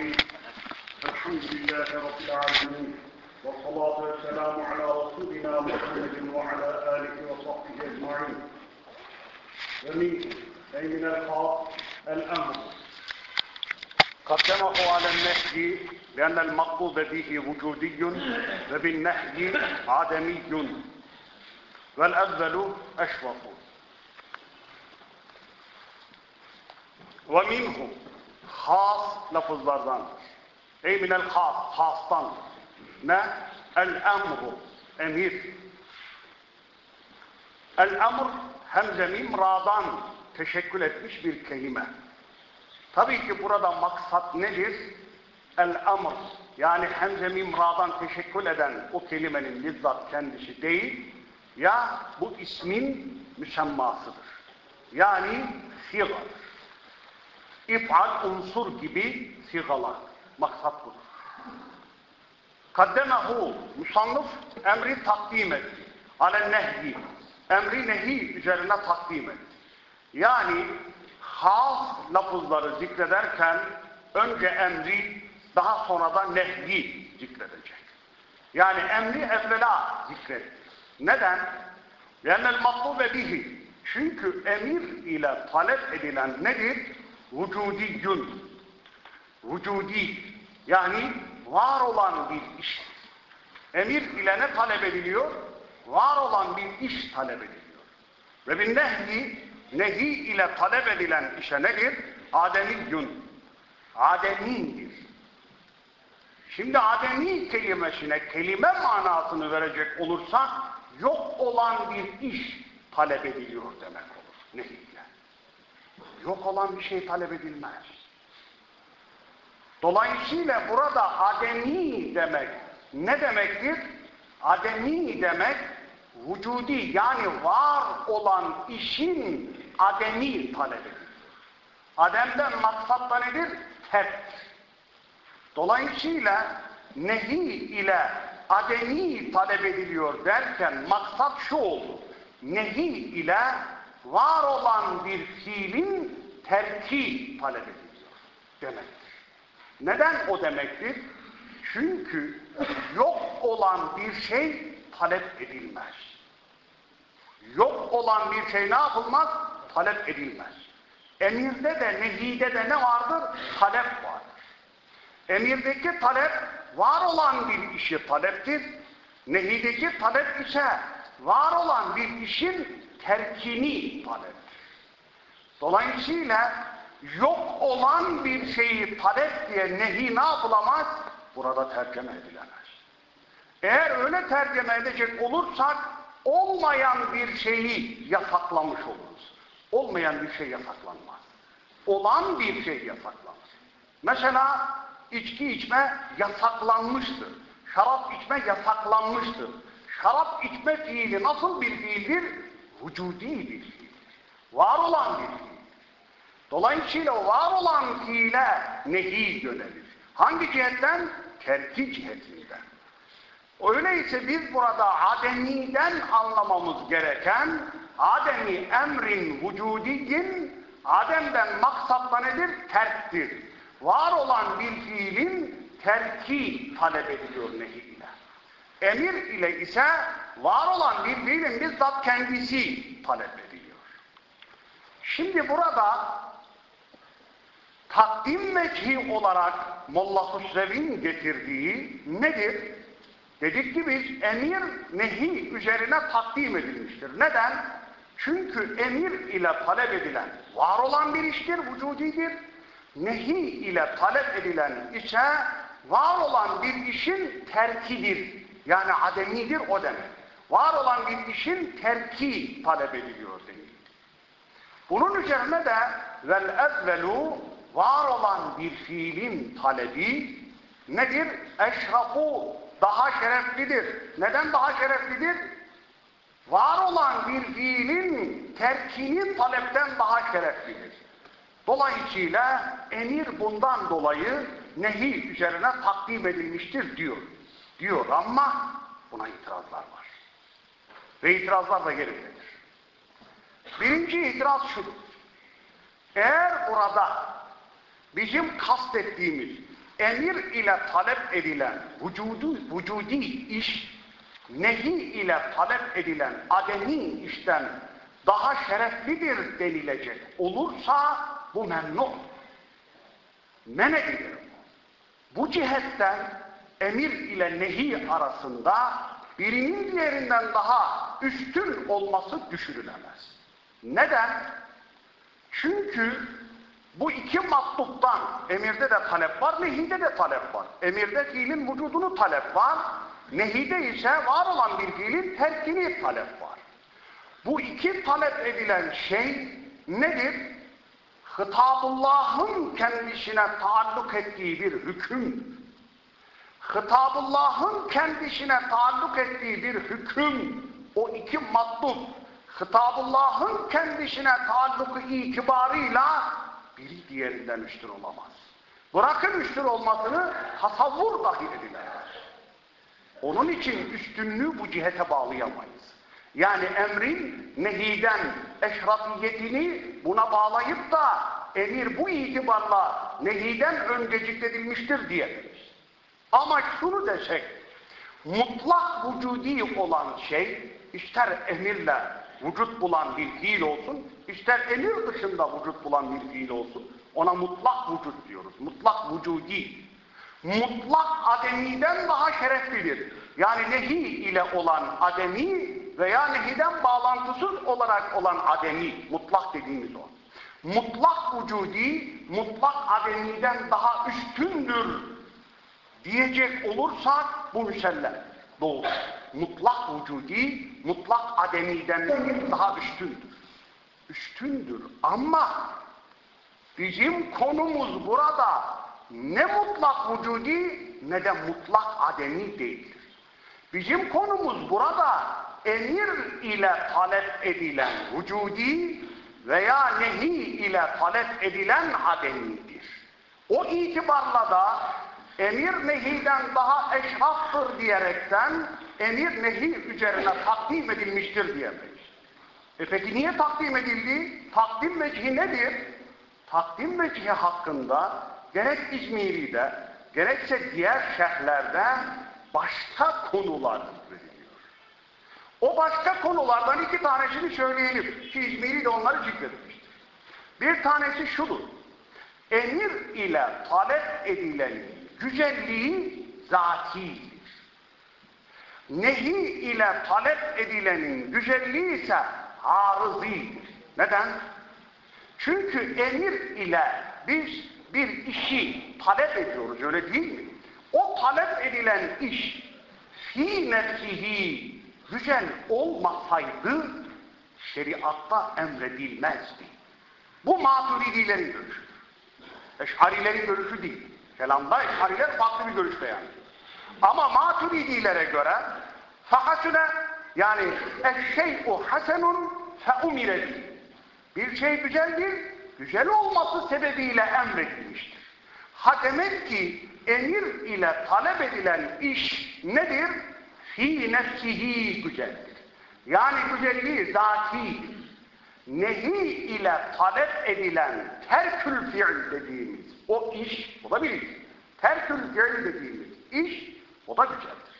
الرحيم. الحمد لله رب العالمين والصلاة والسلام على رسولنا محمد وعلى آله وصحبه أجمعين. ومن أي من الخاص الأمر. قدمه على النهي لأن المطلوب به وجودي وبالنهي عدمي. والأول أشرف. ومنه has lafızlardandır. Ey minel has, hastan. Ne? El emru, emir. El emr hemze mim ra'dan teşekkül etmiş bir kelime. Tabii ki burada maksat nedir? El emr yani hemze mim ra'dan teşekkül eden o kelimenin bizzat kendisi değil ya bu ismin müsemmasıdır. Yani sigadır if'al, unsur gibi sigalar. Maksat budur. Kaddemehu, musannıf emri takdim etti. Ale nehyi, emri nehi üzerine takdim etti. Yani has lafızları zikrederken önce emri daha sonra da nehyi zikredecek. Yani emri evvela zikretti. Neden? Lennel matlube bihi. Çünkü emir ile talep edilen nedir? Vücudiyyün vücudi yani var olan bir iş. Emir ile ne talep ediliyor? Var olan bir iş talep ediliyor. Ve bir nehyi, nehi ile talep edilen işe nedir? Ademiyyün. Ademidir. Şimdi ademi kelimesine kelime manasını verecek olursak yok olan bir iş talep ediliyor demek olur. Nehi yok olan bir şey talep edilmez. Dolayısıyla burada ademi demek ne demektir? Ademi demek vücudi yani var olan işin ademi talep edilir. Ademden maksat nedir? Terk. Dolayısıyla nehi ile ademi talep ediliyor derken maksat şu oldu. Nehi ile var olan bir fiilin terki talep ediliyor demektir. Neden o demektir? Çünkü yok olan bir şey talep edilmez. Yok olan bir şey ne yapılmaz? Talep edilmez. Emirde de nehide de ne vardır? Talep vardır. Emirdeki talep var olan bir işi taleptir. Nehideki talep ise var olan bir işin terkini talep. Dolayısıyla yok olan bir şeyi talep diye nehi ne yapılamaz? Burada tercüme edilemez. Eğer öyle tercüme edecek olursak olmayan bir şeyi yasaklamış oluruz. Olmayan bir şey yasaklanmaz. Olan bir şey yasaklanır. Mesela içki içme yasaklanmıştır. Şarap içme yasaklanmıştır. Şarap içme fiili nasıl bir fiildir? Vücudi bir fiil. Var olan bir fiil. Dolayısıyla var olan fiile nehi yönelir. Hangi cihetten? Terki cihetinden. Öyleyse biz burada ademiden anlamamız gereken ademi emrin vücudiyin ademden maksatla nedir? Terktir. Var olan bir fiilin terki talep ediliyor nehi. Emir ile ise var olan bir fiilin bizzat kendisi talep ediliyor. Şimdi burada takdim vecihi olarak Molla Hüsrev'in getirdiği nedir? Dedik ki biz emir nehi üzerine takdim edilmiştir. Neden? Çünkü emir ile talep edilen var olan bir iştir, vücudidir. Nehi ile talep edilen ise var olan bir işin terkidir. Yani ademidir o demek var olan bir işin terki talep ediliyor denildi. Bunun üzerine de vel evvelu var olan bir fiilin talebi nedir? Eşrafu daha şereflidir. Neden daha şereflidir? Var olan bir fiilin terkini talepten daha şereflidir. Dolayısıyla emir bundan dolayı nehi üzerine takdim edilmiştir diyor. Diyor ama buna itirazlar var. Ve itirazlar da gereklidir. Birinci itiraz şudur. Eğer burada bizim kastettiğimiz emir ile talep edilen vücudu, vücudi iş, nehi ile talep edilen ademi işten daha şereflidir denilecek olursa bu memnun. Men edilir. Bu cihetten emir ile nehi arasında birinin diğerinden daha üstün olması düşünülemez. Neden? Çünkü bu iki matluptan emirde de talep var, nehide de talep var. Emirde fiilin vücudunu talep var, nehide ise var olan bir fiilin terkini talep var. Bu iki talep edilen şey nedir? Hitabullah'ın kendisine taalluk ettiği bir hüküm. Hitabullah'ın kendisine taalluk ettiği bir hüküm. O iki matlub. Hitabullah'ın kendisine taalluku itibarıyla biri diğerinden üstün olamaz. Bırakın üstün olmasını tasavvur dahi edilemez. Onun için üstünlüğü bu cihete bağlayamayız. Yani emrin nehiden eşrafiyetini buna bağlayıp da emir bu itibarla nehiden öncecikledilmiştir diyebiliriz. Ama şunu desek, mutlak vücudi olan şey, ister emirle vücut bulan bir fiil olsun, ister emir dışında vücut bulan bir fiil olsun, ona mutlak vücut diyoruz. Mutlak vücudi. Mutlak ademiden daha şereflidir. Yani nehi ile olan ademi veya nehiden bağlantısız olarak olan ademi, mutlak dediğimiz o. Mutlak vücudi, mutlak ademiden daha üstündür diyecek olursak bu müsellem. Doğru. Mutlak vücudi, mutlak ademiden daha üstündür. Üstündür ama bizim konumuz burada ne mutlak vücudi ne de mutlak ademi değildir. Bizim konumuz burada emir ile talep edilen vücudi veya nehi ile talep edilen ademidir. O itibarla da emir nehiden daha eşraftır diyerekten emir nehi üzerine takdim edilmiştir diyemeyiz. E peki niye takdim edildi? Takdim vecihi nedir? Takdim vecihi hakkında gerek İzmiri'de gerekse diğer şehirlerde başka konular veriliyor. O başka konulardan iki tanesini söyleyelim. Ki İzmiri de onları zikretmiştir. Bir tanesi şudur. Emir ile talep edilen güzelliği zatidir. Nehi ile talep edilenin güzelliği ise arızidir. Neden? Çünkü emir ile biz bir işi talep ediyoruz öyle değil mi? O talep edilen iş fi nefsihi güzel olmasaydı şeriatta emredilmezdi. Bu maturidilerin görüşü. Eşharilerin görüşü değil. Kelamda eşhariler farklı bir görüş beyan Ama maturidilere göre fahasüne yani eşşey'u hasenun feumire Bir şey güzeldir, güzel olması sebebiyle emredilmiştir. Ha demek ki emir ile talep edilen iş nedir? Fi nefsihi güzeldir. Yani güzelliği zatidir. Nehi ile talep edilen terkül fiil dediğimiz o iş, o da bir iş. Terkül fiil dediğimiz iş, o da güzeldir.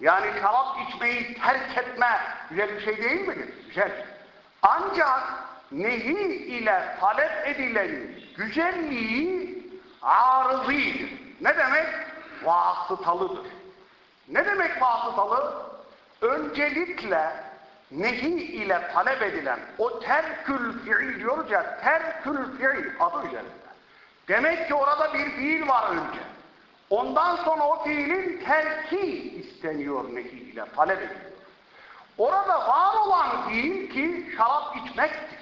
Yani şarap içmeyi terk etme güzel bir şey değil midir? Güzel. Ancak nehi ile talep edilen güzelliği arızidir. Ne demek? Vasıtalıdır. Ne demek vasıtalı? Öncelikle nehi ile talep edilen o terkül fiil diyoruz ya terkül fiil adı üzerinde. Demek ki orada bir fiil var önce. Ondan sonra o fiilin terki isteniyor nehi ile talep ediliyor. Orada var olan fiil ki şarap içmektir.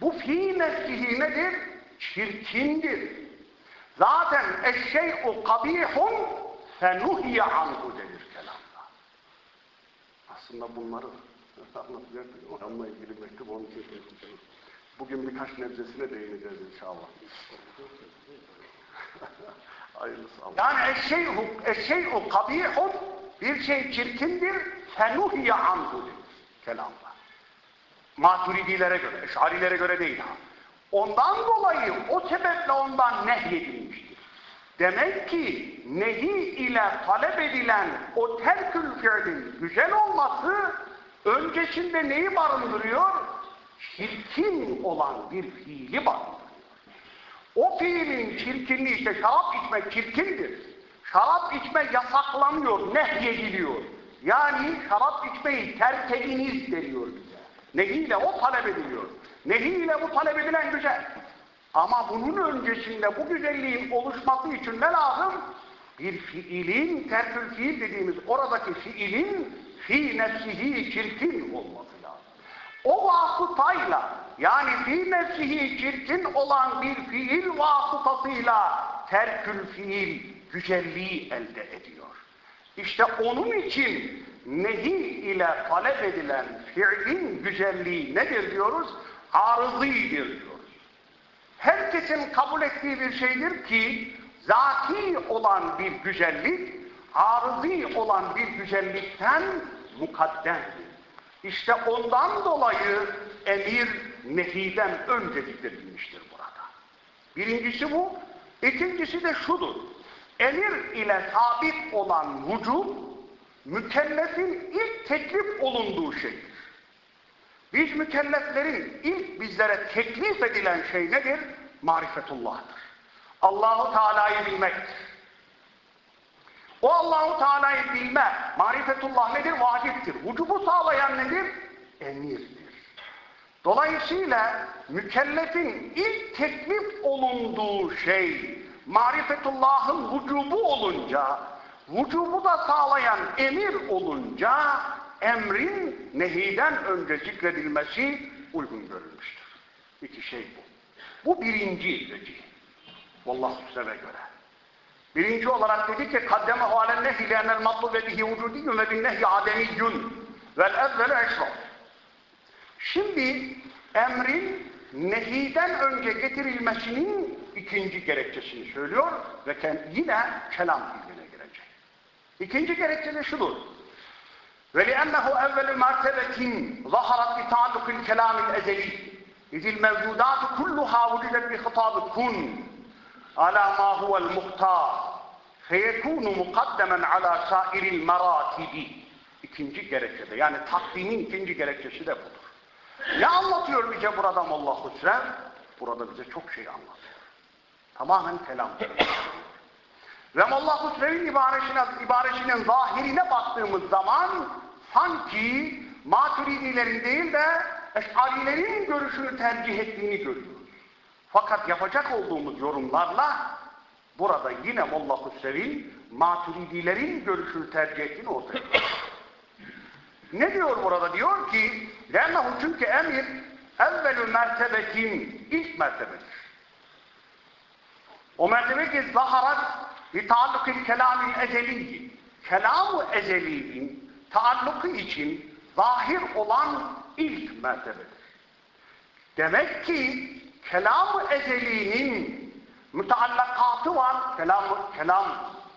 Bu fiil nefsihi nedir? Çirkindir. Zaten eşşey'u kabihun fenuhiye anhu denir kelamda. Aslında bunları anlatacaktım. Onunla ilgili mektup onun için Bugün birkaç nebzesine değineceğiz inşallah. Hayırlısı Allah. Yani eşşey'u eşşey'u kabihun bir şey çirkindir fenuhiye anhu kelamda. Maturidilere göre, eşarilere göre değil ha. Ondan dolayı o sebeple ondan nehyedilmiştir. Demek ki nehi ile talep edilen o terkül fiilin güzel olması öncesinde neyi barındırıyor? Çirkin olan bir fiili barındırıyor. O fiilin çirkinliği işte şarap içmek çirkindir. Şarap içme yasaklanıyor, nehyediliyor. Yani şarap içmeyi terk ediniz deniyor bize. Nehiyle o talep ediliyor. Nehiyle bu talep edilen güzel. Ama bunun öncesinde bu güzelliğin oluşması için ne lazım? Bir fiilin, terkül fiil dediğimiz oradaki fiilin fi nefsihi çirkin olması. O vasıtayla yani fi nefsihi çirkin olan bir fiil vasıtasıyla terkül fiil güzelliği elde ediyor. İşte onun için nehi ile talep edilen fiilin güzelliği nedir diyoruz? Arızıdır diyoruz. Herkesin kabul ettiği bir şeydir ki zati olan bir güzellik arızı olan bir güzellikten mukaddemdir. İşte ondan dolayı emir nehiden önce zikredilmiştir burada. Birincisi bu. İkincisi de şudur. Emir ile sabit olan vücub, mükellefin ilk teklif olunduğu şeydir. Biz mükelleflerin ilk bizlere teklif edilen şey nedir? Marifetullah'tır. Allahu Teala'yı bilmektir. O Allahu Teala'yı bilme, marifetullah nedir? Vaciptir. Vücubu sağlayan nedir? Emirdir. Dolayısıyla mükellefin ilk teklif olunduğu şey marifetullahın vücubu olunca, vücubu da sağlayan emir olunca emrin nehiden önce zikredilmesi uygun görülmüştür. İki şey bu. Bu birinci vecih. Vallahu size göre. Birinci olarak dedi ki kaddemehu alen nehi le'nel matlu ve bihi vücudiyyun ve bin nehi ademiyyun vel evvelu eşraf. Şimdi emrin nehiden önce getirilmesinin ikinci gerekçesini söylüyor ve yine kelam ilmine girecek. İkinci gerekçe de şudur. وَلِأَنَّهُ اَوَّلُ مَرْتَبَةٍ ظَهَرَتْ بِتَعَلُّقِ الْكَلَامِ الْاَزَلِيِّ اِذِ الْمَوْجُودَاتُ كُلُّهَا وُجِدَتْ بِخِطَابِ كُنْ عَلَى مَا هُوَ الْمُخْتَارِ فَيَكُونُ مُقَدَّمًا عَلَى سَائِرِ الْمَرَاتِبِ İkinci gerekçede yani takdimin ikinci gerekçesi de budur. Ne anlatıyor bize burada Molla Hüsrev? Burada bize çok şey anlatıyor. Tamamen kelam. Ve Molla Hüsrev'in ibaresine, ibaresinin zahirine baktığımız zaman sanki maturidilerin değil de eşarilerin görüşünü tercih ettiğini görüyoruz. Fakat yapacak olduğumuz yorumlarla burada yine Molla Hüsrev'in maturidilerin görüşünü tercih ettiğini ortaya koyuyor. Ne diyor burada? Diyor ki لَنَّهُ çünkü emir evvelü mertebetin ilk mertebedir. O mertebe ki zaharat bir taallukil kelamil ezeli kelamı ezeliğin taalluku için zahir olan ilk mertebedir. Demek ki kelam-ı ezeliğinin müteallakatı var. Kelam, kelam,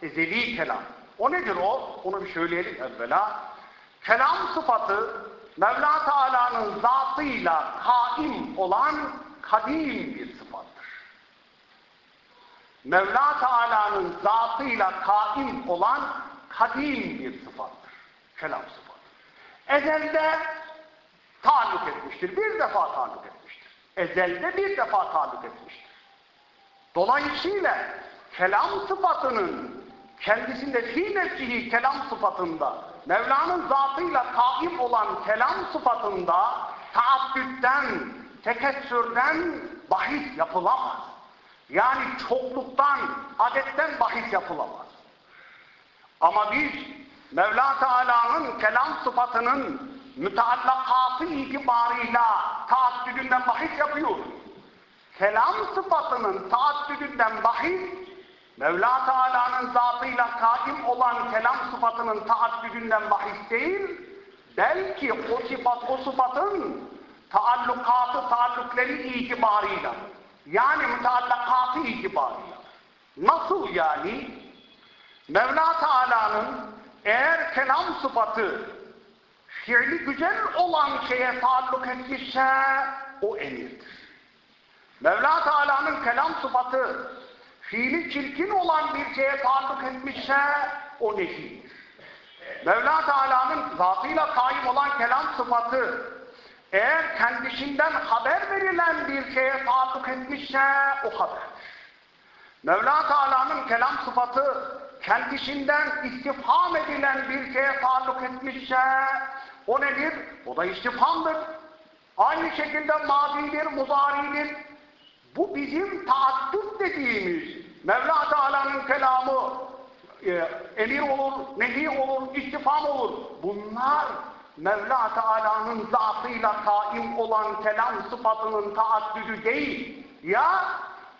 ezeli kelam. O nedir o? Onu bir söyleyelim evvela. Kelam sıfatı Mevla Teala'nın zatıyla kaim olan kadim bir sıfattır. Mevla Teala'nın zatıyla kaim olan kadim bir sıfattır. Kelam sıfatı. Ezelde taalluk etmiştir. Bir defa taalluk etmiştir. Ezelde bir defa taalluk etmiştir. Dolayısıyla kelam sıfatının kendisinde fi nefsihi kelam sıfatında Mevla'nın zatıyla kaim olan kelam sıfatında taaddütten, tekessürden bahis yapılamaz. Yani çokluktan, adetten bahis yapılamaz. Ama biz Mevla Teala'nın kelam sıfatının müteallakatı itibarıyla taaddüdünden bahis yapıyoruz. Kelam sıfatının taaddüdünden bahis Mevla Teala'nın zatıyla kaim olan kelam sıfatının taaddüdünden bahis değil, belki o sıfat, o sıfatın taallukatı, taallukları itibarıyla, yani müteallakatı itibarıyla. Nasıl yani? Mevla Teala'nın eğer kelam sıfatı fiili güzel olan şeye taalluk etmişse o emirdir. Mevla Teala'nın kelam sıfatı fiili çirkin olan bir şeye taalluk etmişse o nehidir. Mevla Teala'nın zatıyla kaim olan kelam sıfatı eğer kendisinden haber verilen bir şeye taalluk etmişse o haber. Mevla Teala'nın kelam sıfatı kendisinden istifham edilen bir şeye taalluk etmişse o nedir? O da istifhamdır. Aynı şekilde mazidir, muzaridir. Bu bizim taaddüt dediğimiz Mevla Teala'nın kelamı e, emir olur, nehi olur, istifam olur. Bunlar Mevla Teala'nın zatıyla kaim olan kelam sıfatının taaddüdü değil. Ya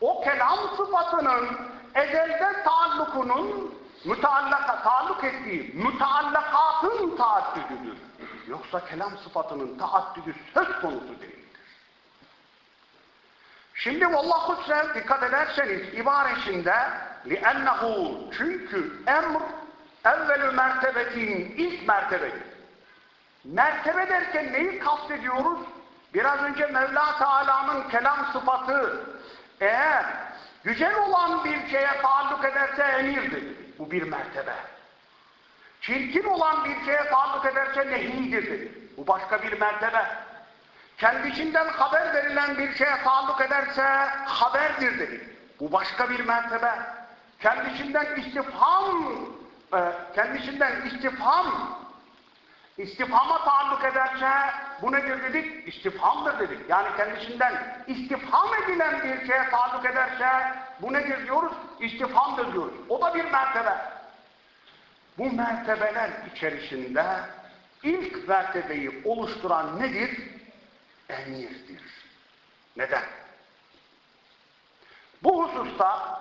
o kelam sıfatının ezelde taallukunun müteallaka, taalluk ettiği müteallakatın taaddüdüdür. Yoksa kelam sıfatının taaddüdü söz konusu değildir. Şimdi vallahu sev dikkat ederseniz ibaresinde لِأَنَّهُ çünkü emr evvelü mertebetin ilk mertebedir. Mertebe derken neyi kastediyoruz? Biraz önce Mevla Teala'nın kelam sıfatı eğer güzel olan bir şeye taalluk ederse emirdir. Bu bir mertebe. Çirkin olan bir şeye taalluk ederse nehidir. Bu başka bir mertebe. Kendisinden haber verilen bir şeye taalluk ederse haberdir dedi. Bu başka bir mertebe. Kendisinden istifham, e, kendisinden istifham, istifhama taalluk ederse bu nedir dedik? İstifhamdır dedik. Yani kendisinden istifham edilen bir şeye taalluk ederse bu nedir diyoruz? İstifhamdır diyoruz. O da bir mertebe. Bu mertebeler içerisinde ilk mertebeyi oluşturan nedir? Emirdir. Neden? Bu hususta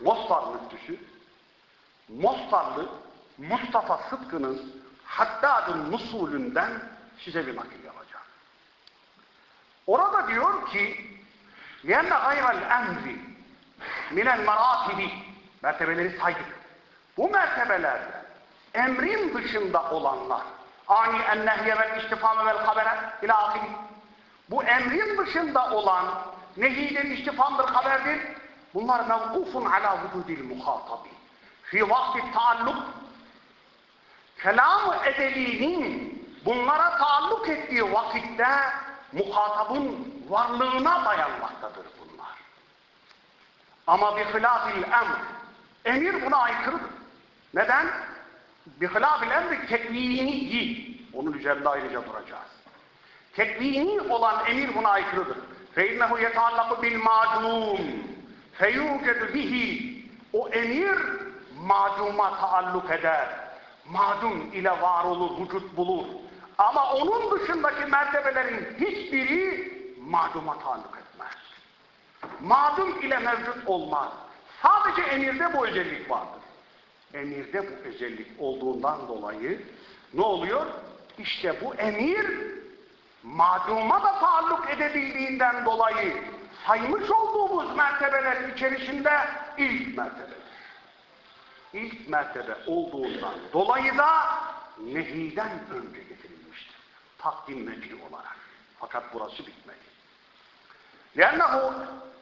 Mostar müftüsü Mostarlı Mustafa Sıtkı'nın Haddad'ın musulünden size bir nakil yapacağım. Orada diyor ki لِيَنَّ غَيْرَ الْاَمْرِ مِنَ الْمَرَاتِبِ Mertebeleri saydık. Bu mertebelerde emrin dışında olanlar ani ennehye vel istifame vel habere ila. Bu emrin dışında olan nehidir, istifamdır, haberdir. Bunlar mevkufun ala vücudil muhatabi. Fi vakti taalluk kelam-ı edelinin bunlara taalluk ettiği vakitte muhatabın varlığına dayanmaktadır bunlar. Ama bi hilafil emr emir buna aykırıdır. Neden? Bi hilafil emri tekvini onun üzerinde ayrıca duracağız. Tekvini olan emir buna aykırıdır. فَاِنَّهُ يَتَعَلَّقُ بِالْمَعْدُومِ فَيُوْجَدُ bihi O emir maduma taalluk eder. Madum ile var olur, vücut bulur. Ama onun dışındaki mertebelerin hiçbiri maduma taalluk etmez. Madum ile mevcut olmaz. Sadece emirde bu özellik vardır. emirde bu özellik olduğundan dolayı ne oluyor? İşte bu emir maduma da taalluk edebildiğinden dolayı saymış olduğumuz mertebeler içerisinde ilk mertebe. İlk mertebe olduğundan dolayı da nehiden önce getirilmiştir. Takdim nefi olarak. Fakat burası bitmedi. Yani o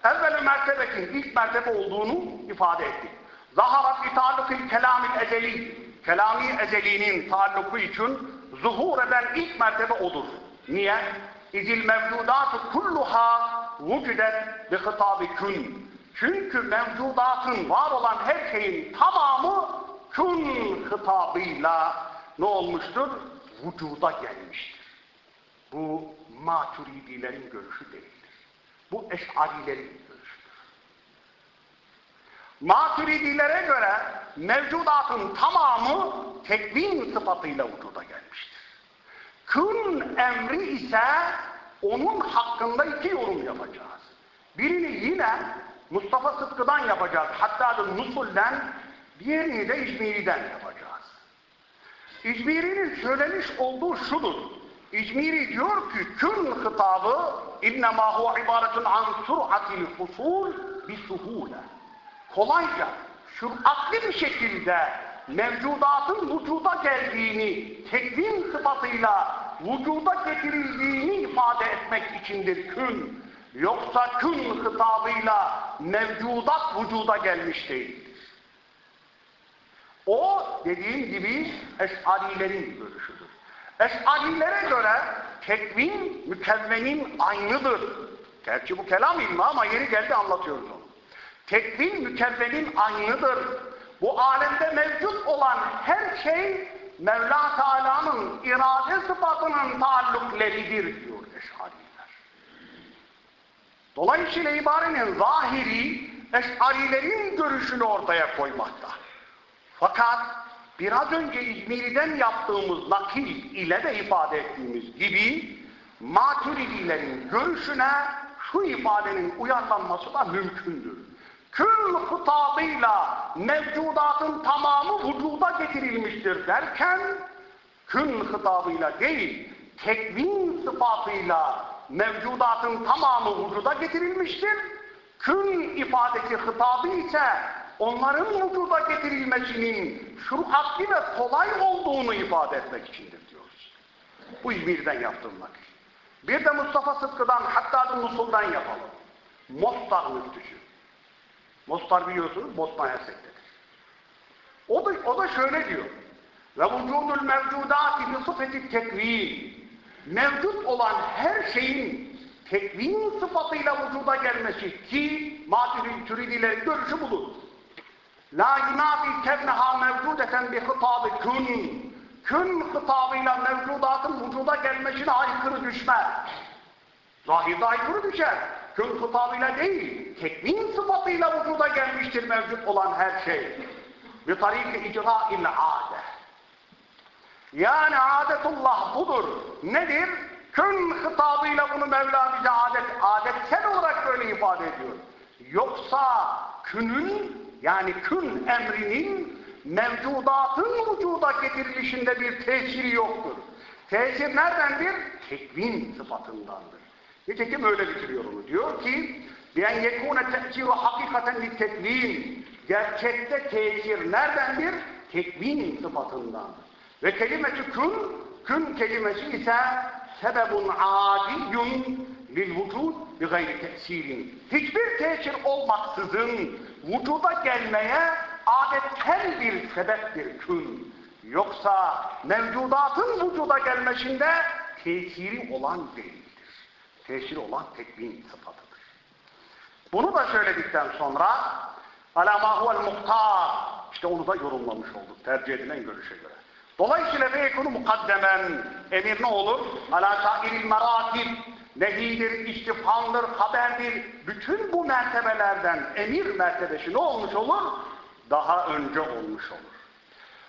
evvel mertebekin ilk mertebe olduğunu ifade ettik. Zaharat itaallukil kelamil ezeli. Kelami ezelinin taalluku için zuhur eden ilk mertebe odur. Niye? İzil mevcudatı kulluha vücudet bi hitabi kün. Çünkü mevcudatın var olan her şeyin tamamı kün hitabıyla ne olmuştur? Vücuda gelmiştir. Bu maturidilerin görüşü değildir. Bu eşarilerin. Maturidilere göre mevcudatın tamamı tekvin sıfatıyla vücuda gelmiştir. Kün emri ise onun hakkında iki yorum yapacağız. Birini yine Mustafa Sıtkı'dan yapacağız. Hatta da Nusul'den, diğerini de İzmiri'den yapacağız. İzmiri'nin söylemiş olduğu şudur. İzmiri diyor ki kün hitabı innema huve ibaretun an sur'atil husul bi suhule. Kolayca, süratli bir şekilde mevcudatın vücuda geldiğini, tekvin sıfatıyla vücuda getirildiğini ifade etmek içindir kün. Yoksa kün hitabıyla mevcudat vücuda gelmiş değildir. O dediğim gibi eşarilerin görüşüdür. Eşarilere göre tekvin mükevvenin aynıdır. Gerçi bu kelam ilmi ama yeri geldi anlatıyoruz onu. Tekvin mükevvenin aynıdır. Bu alemde mevcut olan her şey Mevla Teala'nın irade sıfatının taallukleridir diyor Eş'ariler. Dolayısıyla ibarenin zahiri Eş'arilerin görüşünü ortaya koymakta. Fakat biraz önce İzmir'den yaptığımız nakil ile de ifade ettiğimiz gibi Maturidilerin görüşüne şu ifadenin uyarlanması da mümkündür. Kül hitabıyla mevcudatın tamamı vücuda getirilmiştir derken kün hitabıyla değil tekvin sıfatıyla mevcudatın tamamı vücuda getirilmiştir. Kün ifadesi hitabı ise onların vücuda getirilmesinin şuruatli ve kolay olduğunu ifade etmek içindir diyoruz. Bu İzmir'den yaptığım nakil. Bir de Mustafa Sıtkı'dan hatta Musul'dan yapalım. Mostar müftüsü. Mostar biliyorsunuz Bosna Hersek'tedir. O da, o da şöyle diyor. Ve vücudul mevcudati bi sıfeti. Mevcut olan her şeyin tekvin sıfatıyla vücuda gelmesi ki Maturid Türidilerin görüşü budur. La yunafi kevneha mevcudeten bi hitabı kün. Kün hitabıyla mevcudatın vücuda gelmesine aykırı düşmez. Zahirde aykırı düşer. Kün hitabıyla değil, tekvin sıfatıyla vücuda gelmiştir mevcut olan her şey. Bir tariki icra ile ade. Yani adetullah budur. Nedir? Kün hitabıyla bunu Mevla bize adet, adetsel olarak böyle ifade ediyor. Yoksa künün yani kün emrinin mevcudatın vücuda getirilişinde bir tesiri yoktur. Tesir neredendir? Tekvin sıfatındandır. Nitekim öyle bitiriyor onu. Diyor ki بِاَنْ يَكُونَ تَأْثِيرُ حَقِقَةً لِلْتَكْوِينَ Gerçekte tesir neredendir? Tekvin sıfatındandır. Ve kelimesi kün, kün kelimesi ise sebebun adiyyun lil vücud bi gayri tesirin. Hiçbir tesir olmaksızın vücuda gelmeye adetsel bir sebeptir kün. Yoksa mevcudatın vücuda gelmesinde tesiri olan değildir. Tesiri olan tekvin sıfatıdır. Bunu da söyledikten sonra alâ huvel muhtar işte onu da yorumlamış olduk tercih edilen görüşe göre. Dolayısıyla ve ekunu mukaddemen emir ne olur? Alâ sairil meratib nehidir, istifhamdır, haberdir. Bütün bu mertebelerden emir mertebesi ne olmuş olur? Daha önce olmuş olur.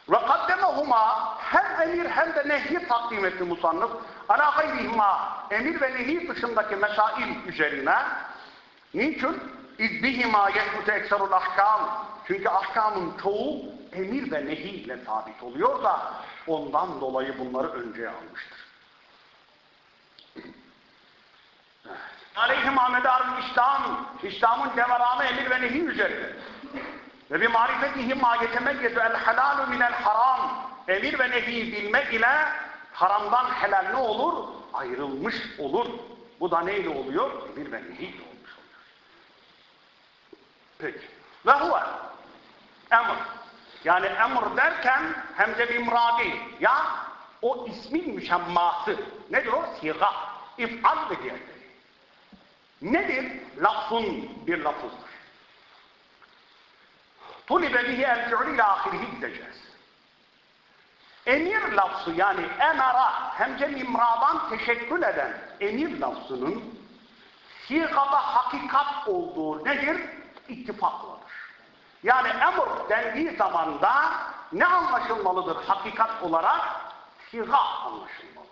Ve kaddemehuma hem emir hem de nehi takdim etti musannıf. Ala gayrihima emir ve nehi dışındaki mesail üzerine. Niçin? İzdihima yehmute ekserul ahkam. Çünkü ahkamın çoğu emir ve nehi ile sabit oluyor da ondan dolayı bunları önceye almıştır. Aleyhima medarul İslam, İslam'ın devaramı emir ve nehi üzerinde. Ve bir marifetihi ma yetemeyyezu el halalu minel haram. Emir ve nehi bilmek ile haramdan helal ne olur? Ayrılmış olur. Bu da neyle oluyor? Emir ve nehi ile olmuş oluyor. Peki. Ve huve emr. Yani emr derken hem de bir mradi. Ya o ismin müşemması. Nedir o? Siga. İf'al ve diğerleri. Nedir? Lafzun bir lafızdır. Tulibe bihi el fi'li ile ahirihi gideceğiz. Emir lafzı yani emara hemce imradan teşekkül eden emir lafzının sigada hakikat olduğu nedir? İttifakladır. Yani emr dendiği zamanda ne anlaşılmalıdır hakikat olarak? Siga anlaşılmalıdır.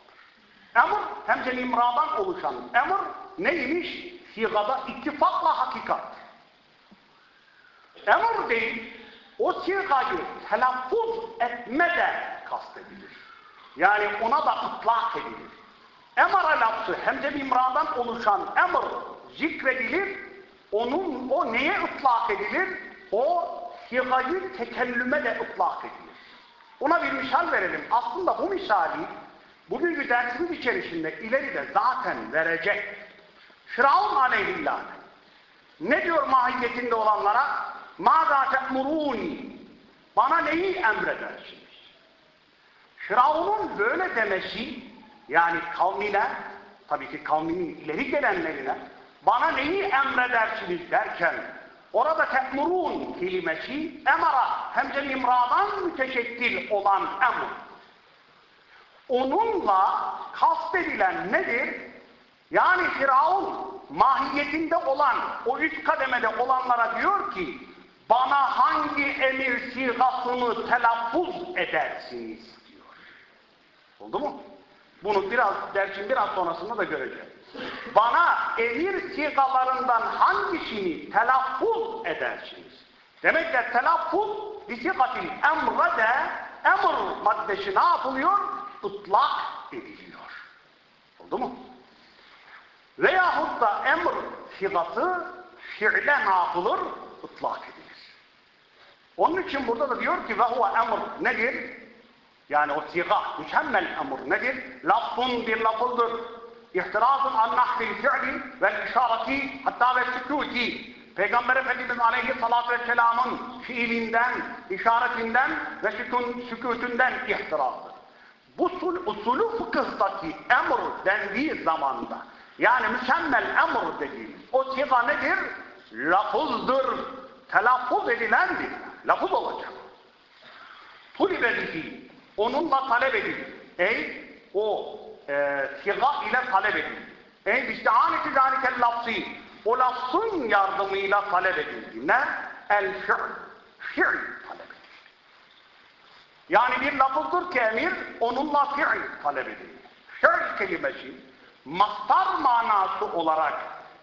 Emr hemce imradan oluşan emr neymiş? Sigada ittifakla hakikat. Emr değil, o sigayı telaffuz etme de kastedilir. Yani ona da ıtlak edilir. Emara lafzı hem de imradan oluşan emr zikredilir. Onun, o neye ıtlak edilir? O sigayı tekellüme de ıtlak edilir. Ona bir misal verelim. Aslında bu misali bugünkü dersimiz içerisinde ileride zaten verecek. Firavun aleyhillah ne diyor mahiyetinde olanlara? مَاذَا تَأْمُرُونِ Bana neyi emredersiniz? Firavun'un böyle demesi yani kavmine tabii ki kavminin ileri gelenlerine bana neyi emredersiniz derken orada te'murun kelimesi emara hem de imradan müteşekkil olan emr. Onunla kastedilen nedir? Yani Firavun mahiyetinde olan o üst kademede olanlara diyor ki bana hangi emir sigasını telaffuz edersiniz. Oldu mu? Bunu biraz dersin biraz sonrasında da göreceğiz. Bana emir sigalarından hangisini telaffuz edersiniz? Demek ki telaffuz bisigatil emre de emr maddesi ne yapılıyor? Itlak ediliyor. Oldu mu? Veyahut da emr sigası fiile ne yapılır? Itlak edilir. Onun için burada da diyor ki ve huve emr nedir? Yani o siga, mükemmel emr nedir? Lafzun bir lafızdır. İhtirazın an nahvil fi'li vel işareti hatta ve sükuti. Peygamber Efendimiz Aleyhisselatü Vesselam'ın fiilinden, işaretinden ve sükun, sükutundan ihtirazdır. Bu usul, usulü fıkıhtaki emr dendiği zamanda yani mükemmel emr dediğimiz o siga nedir? Lafızdır. Telaffuz edilendir. Lafız olacak. Tulibe bihi. Onunla talep edilir. Ey o e, siga ile talep edilir. Ey bistihaneti zâlikel lafzî. O lafzın yardımıyla talep edilir. Ne? El fi'l. Fi'l talep edilir. Yani bir lafızdır ki emir, onunla fi'l talep edilir. Fi'l kelimesi mastar manası olarak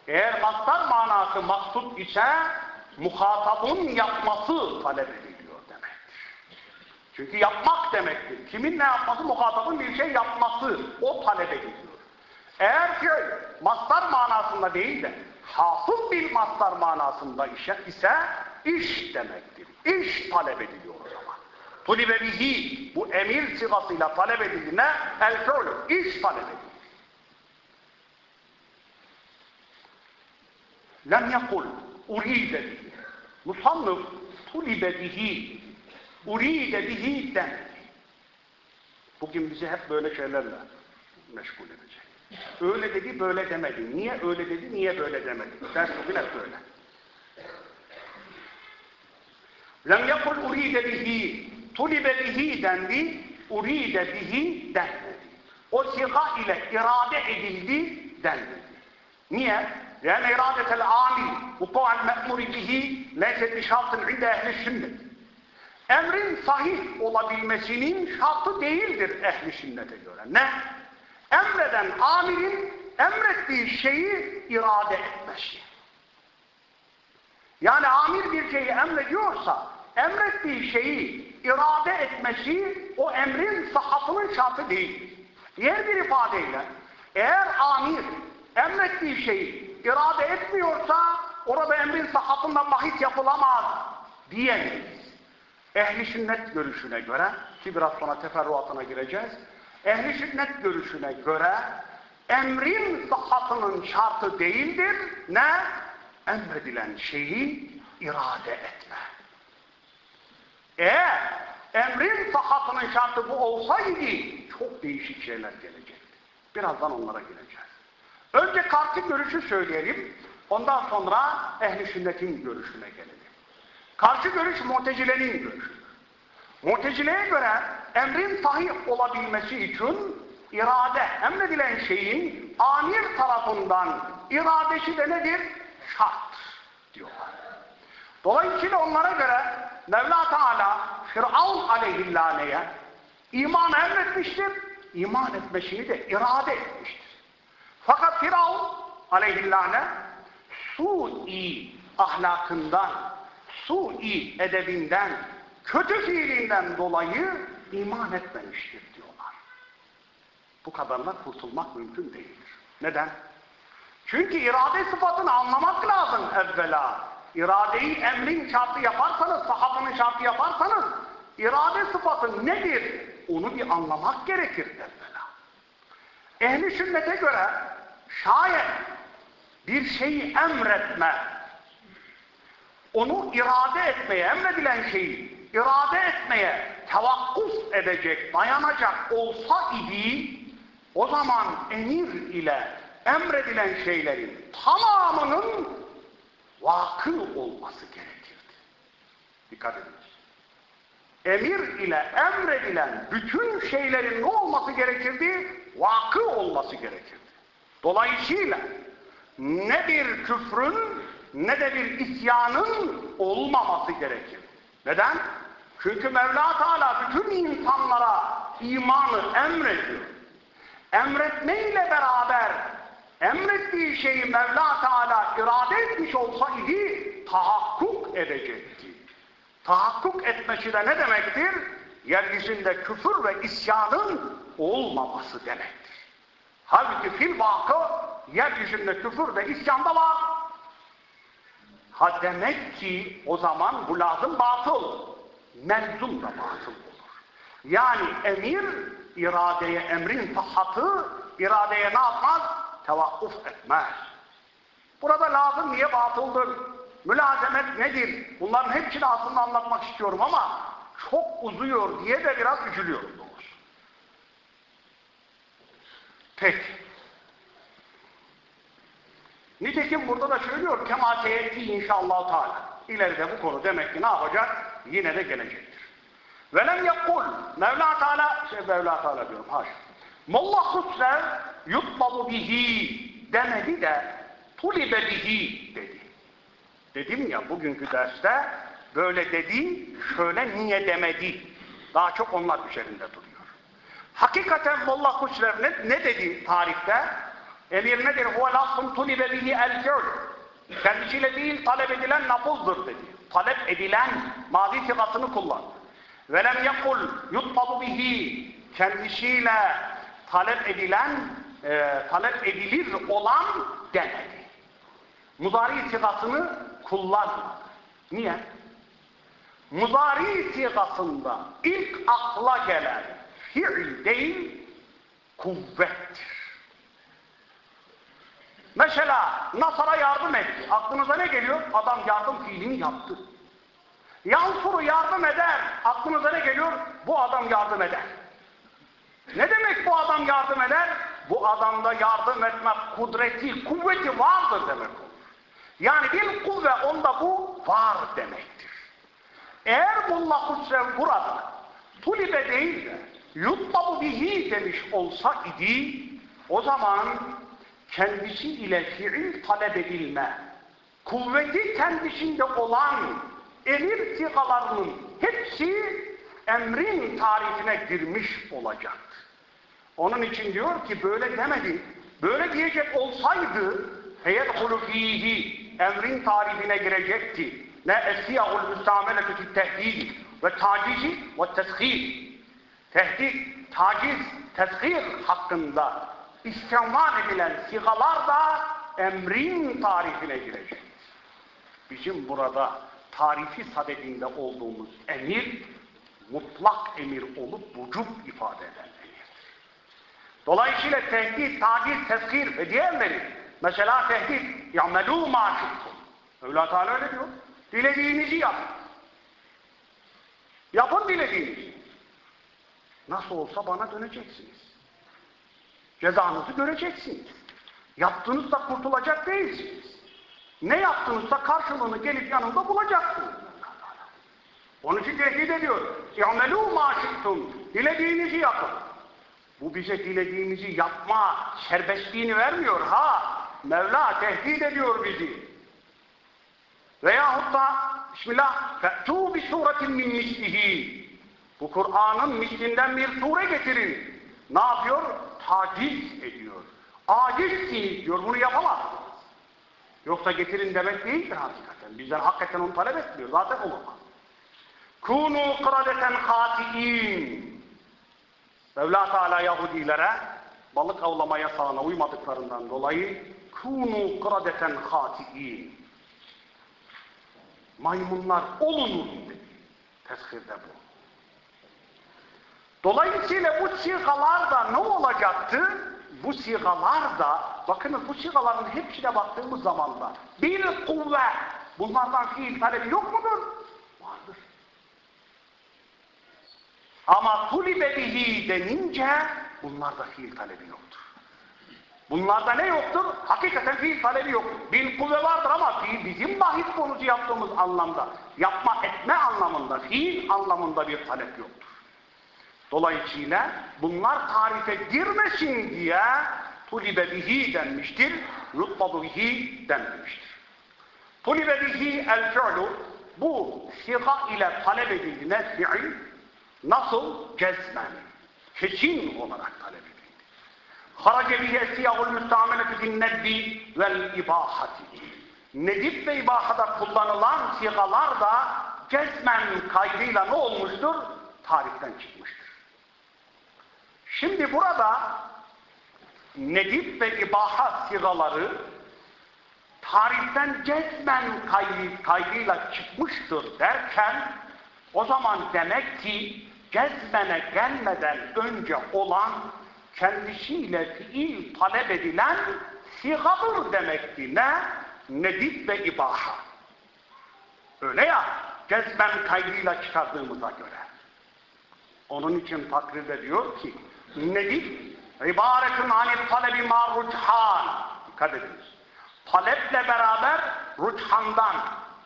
eğer mastar manası maksut ise muhatabın yapması talep demektir. Çünkü yapmak demektir. Kimin ne yapması? Muhatabın bir şey yapması. O talep ediliyor. Eğer ki mastar manasında değil de hasıl bir mastar manasında ise iş demektir. İş talep ediliyor o zaman. Tulibe bihi bu emir sigasıyla talep edildiğine el fi'lu iş talep edilir. Lem yakul uride bihi. Musannıf tulibe bihi uride bihi den. Bugün bizi hep böyle şeylerle meşgul edecek. Öyle dedi, böyle demedi. Niye öyle dedi, niye böyle demedi? Ders bugün hep böyle. Lem yakul uride bihi, tulibe bihi dendi, uride bihi denmedi. O siga ile irade edildi dendi. Niye? Yani iradetel amil, vuku'al me'muri bihi, leyse bişaltın inde ehli sünnet. Emrin sahih olabilmesinin şartı değildir ehli sünnete göre. Ne? Emreden amirin emrettiği şeyi irade etmesi. Yani amir bir şeyi emrediyorsa emrettiği şeyi irade etmesi o emrin sahatının şartı değil. Diğer bir ifadeyle eğer amir emrettiği şeyi irade etmiyorsa orada emrin sahatından bahis yapılamaz diyemeyiz. Ehli sünnet görüşüne göre ki biraz sonra teferruatına gireceğiz. Ehli sünnet görüşüne göre emrin sahatının şartı değildir. Ne? Emredilen şeyi irade etme. Eğer emrin sahatının şartı bu olsaydı çok değişik şeyler gelecekti. Birazdan onlara gireceğiz. Önce karşı görüşü söyleyelim. Ondan sonra ehli sünnetin görüşüne gelelim. Karşı görüş mutezilenin görüşü. Mutezileye göre emrin sahih olabilmesi için irade, emredilen şeyin amir tarafından iradesi de nedir? Şart diyorlar. Dolayısıyla onlara göre Mevla Teala Firavun aleyhillaneye iman emretmiştir, iman etmesini de irade etmiştir. Fakat Firavun aleyhillâne su-i ahlakından, su-i edebinden, kötü fiilinden dolayı iman etmemiştir diyorlar. Bu kadarla kurtulmak mümkün değildir. Neden? Çünkü irade sıfatını anlamak lazım evvela. İradeyi emrin şartı yaparsanız, sahabenin şartı yaparsanız, irade sıfatı nedir? Onu bir anlamak gerekir evvela. Ehli sünnete göre şayet bir şeyi emretme, onu irade etmeye, emredilen şeyi irade etmeye tevakkuf edecek, dayanacak olsa idi, o zaman emir ile emredilen şeylerin tamamının vakı olması gerekirdi. Dikkat edin. Emir ile emredilen bütün şeylerin ne olması gerekirdi? Vakı olması gerekirdi. Dolayısıyla ne bir küfrün ne de bir isyanın olmaması gerekir. Neden? Çünkü Mevla Teala bütün insanlara imanı emrediyor. Emretmeyle beraber emrettiği şeyi Mevla Teala irade etmiş olsaydı tahakkuk edecekti. Tahakkuk etmesi de ne demektir? Yeryüzünde küfür ve isyanın olmaması demektir. Halbuki fil vakı yeryüzünde küfür ve isyan da var. Ha demek ki o zaman bu lazım batıl. Mezum da batıl olur. Yani emir iradeye emrin sıhhatı iradeye ne yapmaz? Tevakkuf etmez. Burada lazım niye batıldır? Mülazemet nedir? Bunların hepsini aslında anlatmak istiyorum ama çok uzuyor diye de biraz üzülüyorum doğrusu. Peki. Nitekim burada da söylüyor kema teyetti inşallah Teala. İleride bu konu demek ki ne yapacak? Yine de gelecektir. Velem yakul Mevla Teala şey Mevla Teala diyorum haş. Molla husler yutmalı bihi demedi de tulibe bihi dedi. Dedim ya bugünkü derste böyle dedi, şöyle niye demedi. Daha çok onlar üzerinde duruyor. Hakikaten Molla Husrev ne, ne dedi tarihte? Emir nedir? Huve lafzun tulibe bihi el fi'l. Kendisiyle değil talep edilen lafızdır dedi. Talep edilen mazi sıfatını kullan. Ve lem yekul yutmabu bihi kendisiyle talep edilen e, talep edilir olan demedi. Muzari sigasını kullanmadı. Niye? Muzari sigasında ilk akla gelen fiil değil kuvvettir. Mesela Nasar'a yardım etti. Aklınıza ne geliyor? Adam yardım fiilini yaptı. Yansuru yardım eder. Aklınıza ne geliyor? Bu adam yardım eder. Ne demek bu adam yardım eder? Bu adamda yardım etme kudreti, kuvveti vardır demek olur. Yani bir kuvve onda bu var demektir. Eğer Mullah Hüsrev burada tulibe değil de yutmabu bihi demiş olsa idi o zaman kendisi ile fiil talep edilme, kuvveti kendisinde olan emir sigalarının hepsi emrin tarifine girmiş olacaktı. Onun için diyor ki böyle demedi. Böyle diyecek olsaydı feyedhulu fihi emrin tarifine girecekti. Ne esiyahul müstameleti fi tehdidi ve tacizi ve teshir. Tehdit, taciz, teshir hakkında istemal edilen sigalar da emrin tarifine girecek. Bizim burada tarifi sadedinde olduğumuz emir mutlak emir olup vücut ifade eden. Dolayısıyla tehdit, taciz, tezkir ve diğerleri mesela tehdit yamelû maşuktum. Mevla Teala öyle diyor. Dilediğinizi yapın. Yapın dilediğinizi. Nasıl olsa bana döneceksiniz. Cezanızı göreceksiniz. Yaptığınızda kurtulacak değilsiniz. Ne yaptığınızda karşılığını gelip yanında bulacaksınız. Onun için tehdit ediyor. İ'melû maşittum. Dilediğinizi yapın. Bu bize dilediğimizi yapma serbestliğini vermiyor ha. Mevla tehdit ediyor bizi. Veyahut da Bismillah bi suretin min mislihi. Bu Kur'an'ın mislinden bir sure getirin. Ne yapıyor? Taciz ediyor. Acizsiniz diyor. Bunu yapamazsınız. Yoksa getirin demek değildir hakikaten. Bizden hakikaten onu talep etmiyor. Zaten olamaz. Kunu kradeten hati'in. Mevla Teala Yahudilere balık avlama yasağına uymadıklarından dolayı kunu kradeten hati'in. Maymunlar olunuz dedi. Tezkirde bu. Dolayısıyla bu sigalar da ne olacaktı? Bu sigalar da bakınız bu sigaların hepsine baktığımız zaman da bir kuvve bunlardan fiil talebi yok mudur? Vardır. Ama tulibe bihi denince bunlarda fiil talebi yoktur. Bunlarda ne yoktur? Hakikaten fiil talebi yok. Bil kuvve vardır ama fiil bizim bahis konusu yaptığımız anlamda, yapma etme anlamında, fiil anlamında bir talep yoktur. Dolayısıyla bunlar tarife girmesin diye tulibe bihi denmiştir, yutlabu bihi denmemiştir. Tulibe bihi el fi'lu bu siga ile talep edildiğine fiil nasıl? Cezmen, kesin olarak talep edildi. Harace bihe siyahul müstameleti fin nedbi vel ibahati. Nedip ve ibahada kullanılan sigalar da cezmen kaydıyla ne olmuştur? Tarihten çıkmıştır. Şimdi burada nedip ve ibaha sigaları tarihten cezmen kaydı, kaydıyla çıkmıştır derken o zaman demek ki cezmene gelmeden önce olan kendisiyle fiil talep edilen sigadır demekti. Ne? Nedip ve ibaha. Öyle ya, cezmen kaydıyla çıkardığımıza göre. Onun için takrirde diyor ki, nedip, ibaretun anil talebi marruchan. Dikkat ediniz. Taleple beraber ruçhandan,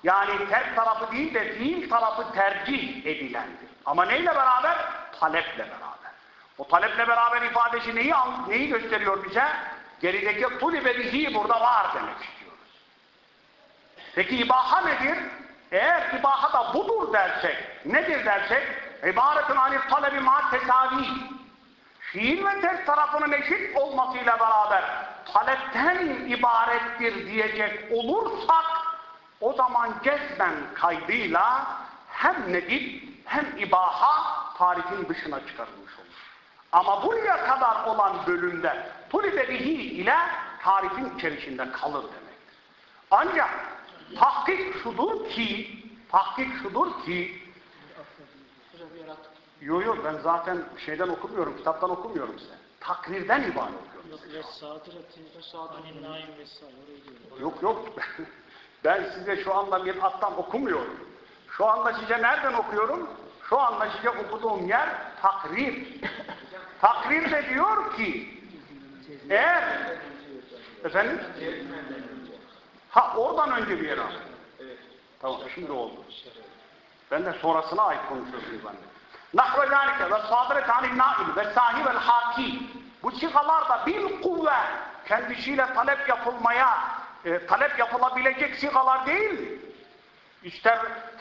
yani ter tarafı değil de fiil tarafı tercih edilendir. Ama neyle beraber? Taleple beraber. O taleple beraber ifadesi neyi, neyi gösteriyor bize? Gerideki tulibe bihi burada var demek istiyoruz. Peki ibaha nedir? Eğer ibaha da budur dersek, nedir dersek? İbaretun anil talebi ma tesavi. Fiil ve ters tarafının eşit olmasıyla beraber talepten ibarettir diyecek olursak o zaman cezben kaydıyla hem nedip hem ibaha tarifin dışına çıkarılmış olur. Ama buraya kadar olan bölümde tulibe bihi ile tarifin içerisinde kalır demektir. Ancak tahkik şudur ki tahkik şudur ki Yo yo ben zaten şeyden okumuyorum, kitaptan okumuyorum size. Takrirden ibaret okuyorum. Yok ya sağdır atınca sağdır. Hani naim vesaire. Yok yok. Ben size şu anda bir attan okumuyorum. Şu anda size nereden okuyorum? Şu anda size okuduğum yer takrir. takrir de diyor ki eğer efendim ha oradan önce bir yere al. Tamam şimdi oldu. Ben de sonrasına ait konuşuyorsunuz zannettim. Nahve zâlike ve sâdire tâlil nâil ve sahivel hâkî. Bu sigalar da bir kuvve kendisiyle talep yapılmaya, e, talep yapılabilecek sigalar değil? İster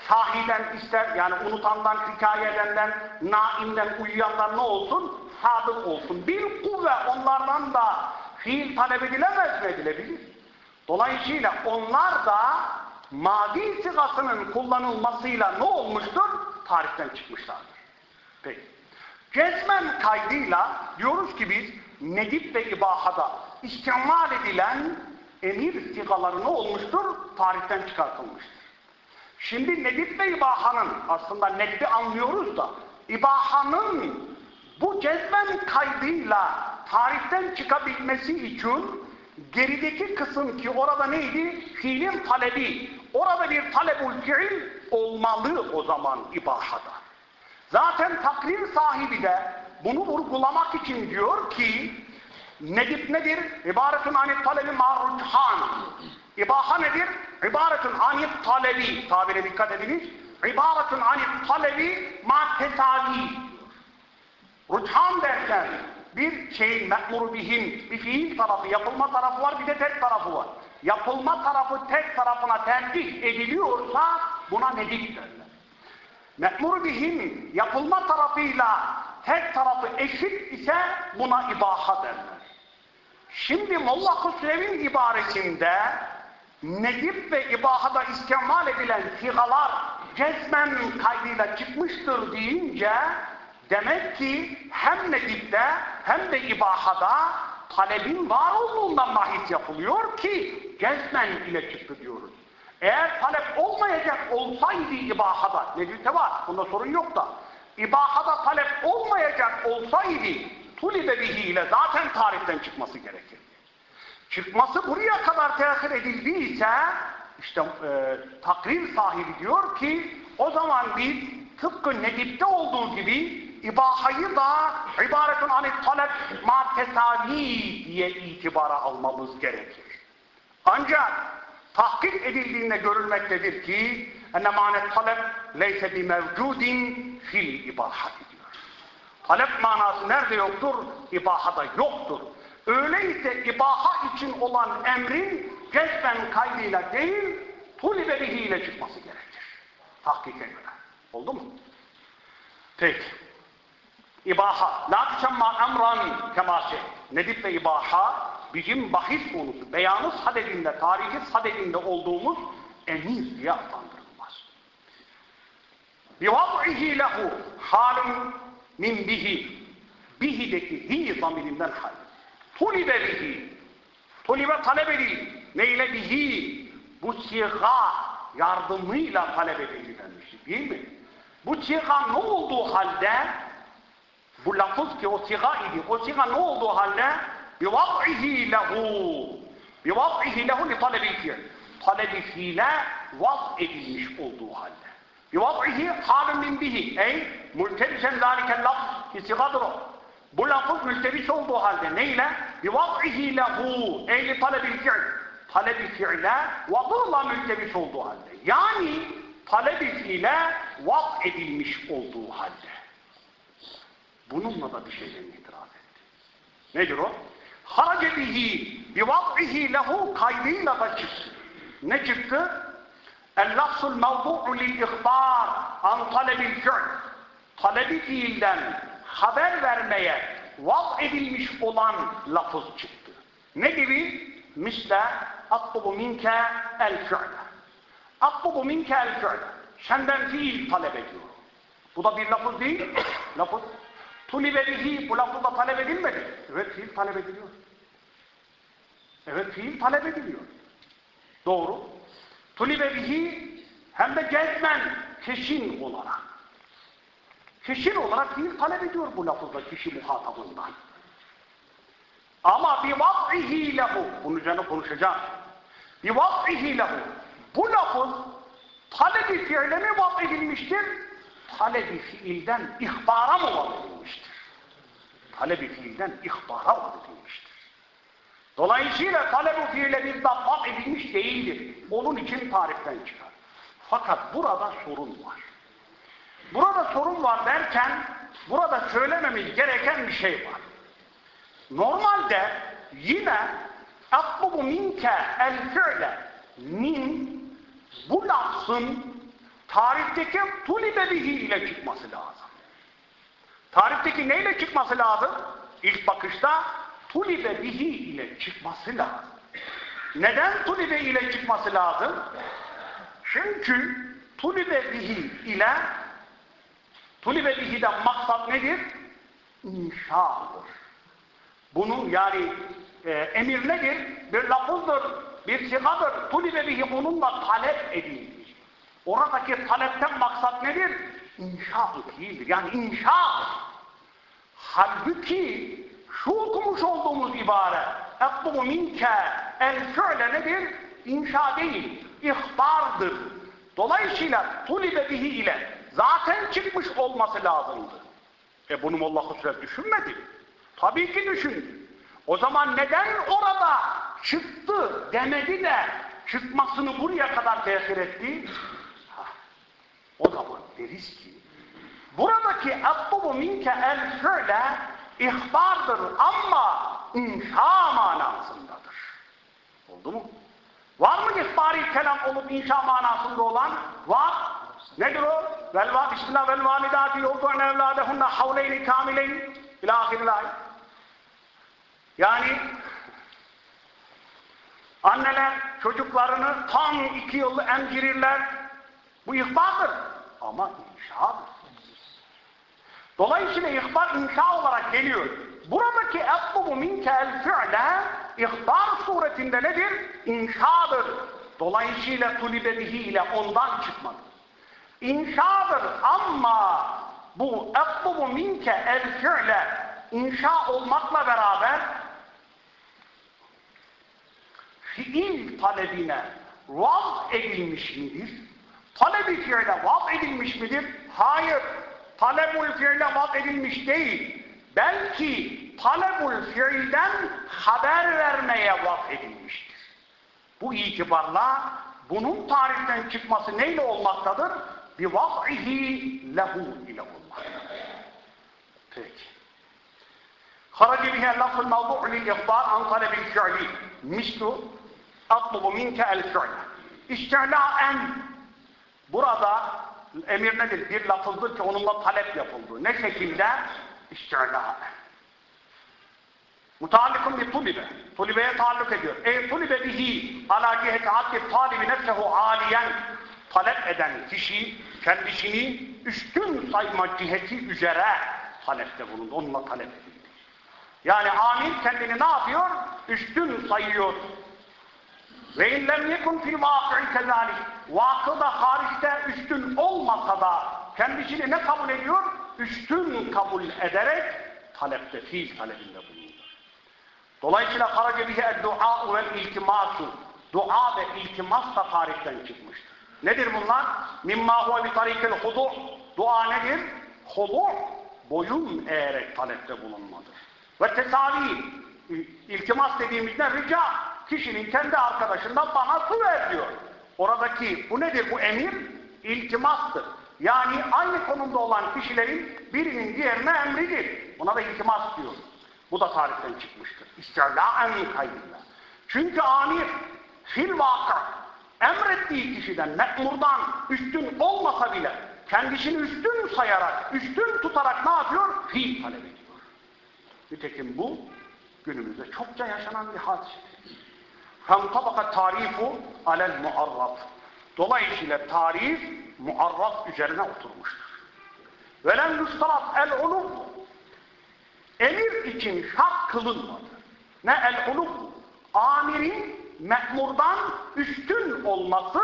sahiden, ister yani unutandan, hikaye edenden, naimden, uyuyandan ne olsun? Sadık olsun. Bir kuvve onlardan da fiil talep edilemez mi edilebilir? Dolayısıyla onlar da madi sigasının kullanılmasıyla ne olmuştur? Tarihten çıkmışlardır. Peki. Cezmen kaydıyla diyoruz ki biz nedip ve ibahada istimal edilen emir sigaları ne olmuştur? Tarihten çıkartılmıştır. Şimdi nedip ve ibahanın aslında nedbi anlıyoruz da ibahanın bu cezmen kaydıyla tarihten çıkabilmesi için gerideki kısım ki orada neydi? Fiilin talebi. Orada bir talebul fiil olmalı o zaman ibahada. Zaten takrir sahibi de bunu vurgulamak için diyor ki nedip nedir? İbaretun anit talebi marruchan. İbaha nedir? İbaretun anit talebi. Tabire dikkat ediniz. İbaretun anit talebi ma tesavi. Ruchan derken bir şeyin me'muru bihin bir fiil tarafı, yapılma tarafı var bir de tek tarafı var. Yapılma tarafı tek tarafına tercih ediliyorsa buna nedip derler. Me'mur bihin yapılma tarafıyla tek tarafı eşit ise buna ibaha derler. Şimdi Molla Hüsrev'in ibaresinde nedip ve ibahada istemal edilen figalar cezmen kaydıyla çıkmıştır deyince demek ki hem nedipte hem de ibahada talebin var olduğundan bahis yapılıyor ki cezmen ile çıktı diyoruz. Eğer talep olmayacak olsaydı ibahada, nedipte var, bunda sorun yok da, ibahada talep olmayacak olsaydı tulibe ile zaten tarihten çıkması gerekir. çıkması buraya kadar tehir edildiyse işte e, takrir sahibi diyor ki o zaman biz tıpkı Nedip'te olduğu gibi ibahayı da ibaretun anit talep ma diye itibara almamız gerekir. Ancak tahkik edildiğinde görülmektedir ki enne manet talep leyse bi mevcudin fil ibahati diyor. Talep manası nerede yoktur? İbahada yoktur. Öyleyse ibaha için olan emrin cezben kaydıyla değil, tulibe bihiyle çıkması gerekir. Tahkike göre. Oldu mu? Peki. İbaha. La tüsemma emran kemase. Nedip ve ibaha bizim bahis konusu, beyanı sadedinde, tarihi sadedinde olduğumuz emir diye adlandırılmaz. Bivad'ihi lehu halun min bihi. Bihideki hi zamirinden hal. Tulibe bihi. Tulibe talep edildi. Neyle bihi? Bu siga yardımıyla talep edildi denmişti değil mi? Bu siga ne olduğu halde bu lafız ki o siga idi. O siga ne olduğu halde bivad'ihi lehu bivad'ihi lehu li talebil fiil. Talebi fiile vaz edilmiş olduğu halde. Bivad'ihi halun min bihi. Ey multebisen zâlikel lafz ki sigadır o. Bu lafız mültebis olduğu halde neyle? Lehu ey li talebil fiil. Talebi fiile vazıyla mültebis olduğu halde. Yani talebi fiile vaz edilmiş olduğu halde. Bununla da bir şeyden itiraz etti. Nedir o? Harace bihi bivad'ihi lehu kaydıyla da çıktı. Ne çıktı? El-lafzul mevdu'u lil-ihbar an talebil fi'l. Talebi fiilden haber vermeye vaz edilmiş olan lafız çıktı. Ne gibi? Misle atlubu minke el-fi'le. Atlubu minke el-fi'le. Senden fiil talep ediyorum. Bu da bir lafız değil. lafız. Tulibe bihi bu lafızda talep edilmedi. Evet fiil talep ediliyor. Evet fiil talep ediliyor. Doğru. Tulibe bihi hem de cezmen kesin olarak. Kesin olarak fiil talep ediyor bu lafızda kişi muhatabından. Ama bir vaz'ihi lehu, bunun üzerine konuşacağım. Bir vaz'ihi lehu, bu lafız talebi fiile mi vaz edilmiştir? Talebi fiilden ihbara mı vaz edilmiştir? Talebi fiilden ihbara vaz edilmiştir. Dolayısıyla talebi fiile bizzat vaz edilmiş değildir. Onun için tariften çıkar. Fakat burada sorun var. Burada sorun var derken burada söylememiz gereken bir şey var. Normalde yine atlubu minke el min bu lafzın tarihteki tulibe bihi ile çıkması lazım. Tarihteki neyle çıkması lazım? İlk bakışta tulibe bihi ile çıkması lazım. Neden tulibe ile çıkması lazım? Çünkü tulibe bihi ile tulibe bihi'den maksat nedir? İnşadır. Bunun yani e, emir nedir? Bir lafızdır, bir sigadır. Tulibe bihi onunla talep edilmiş. Oradaki talepten maksat nedir? İnşa değildir. Yani inşa. Halbuki şu okumuş olduğumuz ibare etlubu minke el şöyle nedir? İnşa değil, ihbardır. Dolayısıyla tulibe bihi ile zaten çıkmış olması lazımdı. E bunu Molla Husret düşünmedi. Tabii ki düşündü. O zaman neden orada çıktı demedi de çıkmasını buraya kadar tesir etti? O zaman deriz ki buradaki atlubu minke el şöyle ihbardır ama inşa manasındadır. Oldu mu? Var mı ihbari kelam olup inşa manasında olan? Var. Nedir o? Velva bismillah vel validati yurdu'ne evladehunne havleyni kamileyn ila ahiril ayet. Yani anneler çocuklarını tam iki yıllı emzirirler. Bu ihbardır. Ama inşadır. Dolayısıyla ihbar inşa olarak geliyor. Buradaki etlubu minke el fi'le ihbar suretinde nedir? İnşadır. Dolayısıyla tulibe ile ondan çıkmadı. İnşadır ama bu etlubu minke el fi'le inşa olmakla beraber fiil talebine vaz edilmiş midir? Talebi fiile vaz edilmiş midir? Hayır talebul fiile mat edilmiş değil. Belki talebul fiilden haber vermeye vak edilmiştir. Bu itibarla bunun tarihten çıkması neyle olmaktadır? Bi vaz'ihi lehu ile olmaktadır. Peki. Haraci bihe lafı mavdu'u lil ihbar an talebil fi'li. Mislu atlubu minke el en. Burada emir nedir? Bir lafızdır ki onunla talep yapıldı. Ne şekilde? İstilaen. Mutallikun bir tulibe. Tulibeye taalluk ediyor. E tulibe bihi ala ciheti adli talibi nefsehu aliyen talep eden kişi kendisini üstün sayma ciheti üzere talepte bulundu. Onunla talep edildi. Yani amil kendini ne yapıyor? Üstün sayıyor. Ve illem yekun fil vaki'i kezalik. Vakıda hariçte üstün olmasa da kendisini ne kabul ediyor? Üstün kabul ederek talepte, fiil talebinde bulunuyor. Dolayısıyla harace bihi dua ve iltimasu. Dua ve iltimas da tarihten çıkmıştır. Nedir bunlar? Mimma huve bi tarikil hudu. Dua nedir? Hudu, boyun eğerek talepte bulunmadır. Ve tesavi, iltimas dediğimizde rica, kişinin kendi arkadaşından bana su ver diyor. Oradaki bu nedir? Bu emir iltimastır. Yani aynı konumda olan kişilerin birinin diğerine emridir. Buna da iltimas diyor. Bu da tarihten çıkmıştır. İstilaen kaydıyla. Çünkü amir fil vaka emrettiği kişiden, me'murdan üstün olmasa bile kendisini üstün sayarak, üstün tutarak ne yapıyor? Fiil talep ediyor. Nitekim bu günümüzde çokça yaşanan bir hadisedir. Femtabaka tarifu alel muarraf. Dolayısıyla tarif muarraf üzerine oturmuştur. Velen yustarat el ulum emir için şart kılınmadı. Ne el ulum amirin me'murdan üstün olması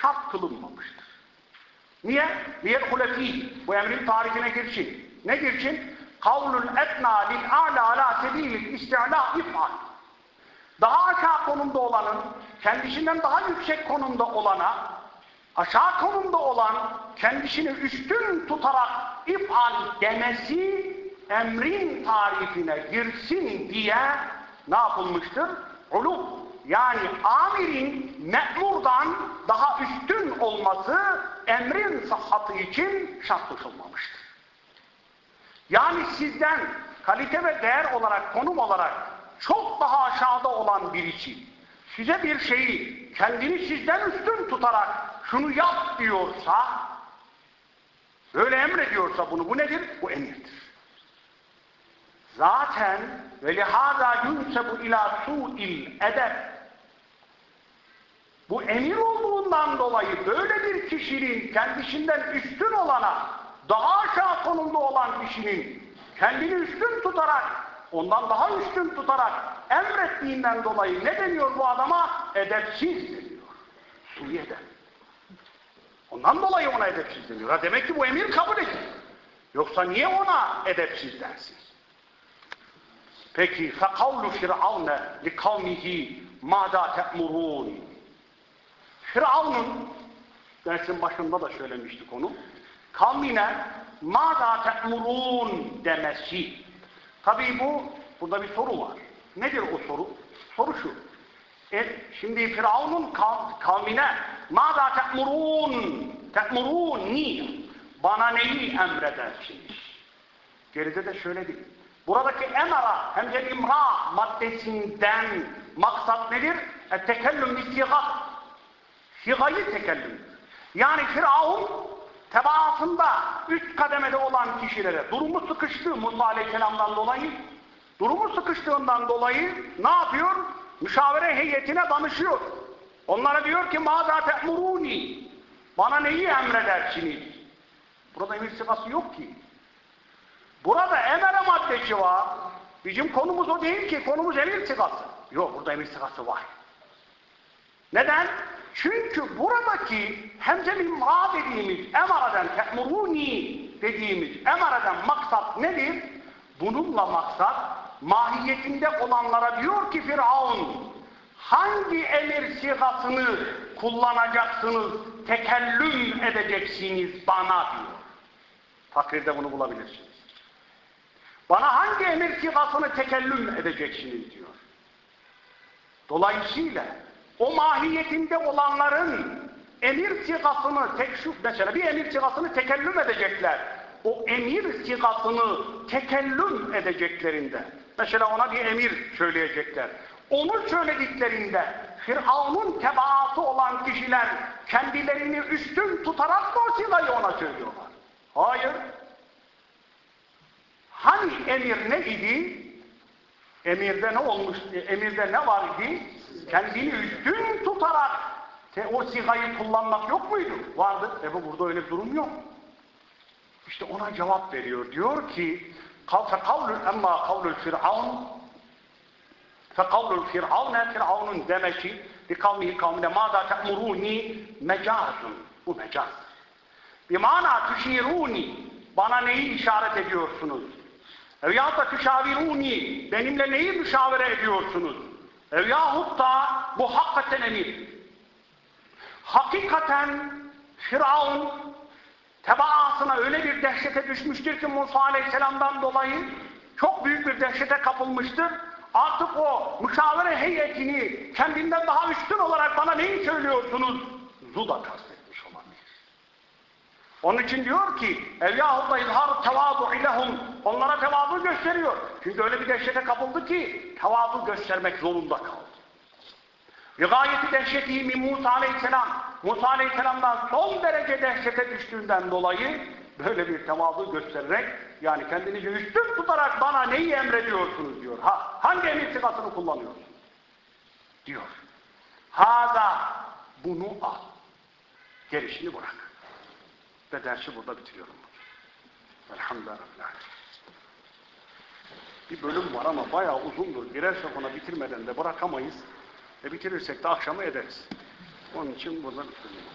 şart kılınmamıştır. Niye? Niye hulefi? Bu emrin tarifine girsin. Ne girsin? kavlul etna lil a'la ala sebilil isti'la. Daha aşağı konumda olanın kendisinden daha yüksek konumda olana aşağı konumda olan kendisini üstün tutarak if'al demesi emrin tarifine girsin diye ne yapılmıştır? Ulum. Yani amirin me'murdan daha üstün olması emrin sıhhatı için şart koşulmamıştır. Yani sizden kalite ve değer olarak, konum olarak çok daha aşağıda olan birisi size bir şeyi kendini sizden üstün tutarak şunu yap diyorsa böyle emrediyorsa bunu bu nedir? Bu emirdir. Zaten ve lihaza yunsebu ila su'il edeb bu emir olduğundan dolayı böyle bir kişinin kendisinden üstün olana daha aşağı konumda olan kişinin kendini üstün tutarak, ondan daha üstün tutarak emrettiğinden dolayı ne deniyor bu adama? Edepsiz deniyor. Suriye'de. Ondan dolayı ona edepsiz deniyor. Ha demek ki bu emir kabul edilir. Yoksa niye ona edepsiz dersin? Peki فَقَوْلُ فِرْعَوْنَ لِقَوْمِهِ مَاذَا تَأْمُرُونَ Firavun'un dersin başında da söylemiştik onu kavmine مَاذَا تَأْمُرُونَ demesi. Tabii bu, burada bir soru var. Nedir o soru? Soru şu. E, şimdi Firavun'un kavmine مَاذَا تَأْمُرُونَ تَأْمُرُونِ Bana neyi emredersiniz? Geride de şöyle değil. Buradaki emara hem de imra maddesinden maksat nedir? E, tekellüm istigat. Sigayı tekellüm. Yani Firavun tebaasında üst kademede olan kişilere durumu sıkıştı Musa Aleyhisselam'dan dolayı durumu sıkıştığından dolayı ne yapıyor? Müşavere heyetine danışıyor. Onlara diyor ki مَاذَا تَأْمُرُونِ Bana neyi emredersiniz? Burada emir sıkası yok ki. Burada emere maddesi var. Bizim konumuz o değil ki. Konumuz emir sıkası. Yok burada emir sıkası var. Neden? Çünkü buradaki hemze-i ma dediğimiz emareden te'muruni dediğimiz emareden maksat nedir? Bununla maksat mahiyetinde olanlara diyor ki Firavun hangi emir sigasını kullanacaksınız, tekellüm edeceksiniz bana diyor. Takrirde bunu bulabilirsiniz. Bana hangi emir sigasını tekellüm edeceksiniz diyor. Dolayısıyla o mahiyetinde olanların emir sigasını tek şu mesela bir emir sigasını tekellüm edecekler. O emir sigasını tekellüm edeceklerinde mesela ona bir emir söyleyecekler. Onu söylediklerinde Firavun'un tebaası olan kişiler kendilerini üstün tutarak mı o sigayı ona söylüyorlar? Hayır. Hani emir ne idi? Emirde ne olmuş? Emirde ne var idi? Kendini üstün tutarak te, o sigayı kullanmak yok muydu? Vardı. E bu burada öyle bir durum yok. İşte ona cevap veriyor. Diyor ki فَقَوْلُ اَمَّا قَوْلُ الْفِرْعَوْنِ فَقَوْلُ الْفِرْعَوْنَ Firavun'un demesi bir kavmihi kavmine مَاذَا تَأْمُرُونِ mecazun. Bu mecaz. Bir mana tüşiruni. Bana neyi işaret ediyorsunuz? Ev yahut da tüşaviruni. Benimle neyi müşavere ediyorsunuz? Ev yahut da bu hakikaten emir. Hakikaten Firavun tebaasına öyle bir dehşete düşmüştür ki Musa Aleyhisselam'dan dolayı çok büyük bir dehşete kapılmıştır. Artık o müşavere heyetini kendinden daha üstün olarak bana neyi söylüyorsunuz? Zuda. Onun için diyor ki evyahumla izhar tevadu ilehum onlara tevazu gösteriyor. Çünkü öyle bir dehşete kapıldı ki tevazu göstermek zorunda kaldı. Ve gayeti dehşeti min Musa aleyhisselam Musa aleyhisselamdan son derece dehşete düştüğünden dolayı böyle bir tevazu göstererek yani kendinizi üstün tutarak bana neyi emrediyorsunuz diyor. Ha, hangi emir sıfatını kullanıyorsunuz? Diyor. Hada bunu al. Gerisini bırak. Ve dersi burada bitiriyorum. Elhamdülillah. Bir bölüm var ama bayağı uzundur. Girersek ona bitirmeden de bırakamayız. E bitirirsek de akşamı ederiz. Onun için burada bitiriyorum.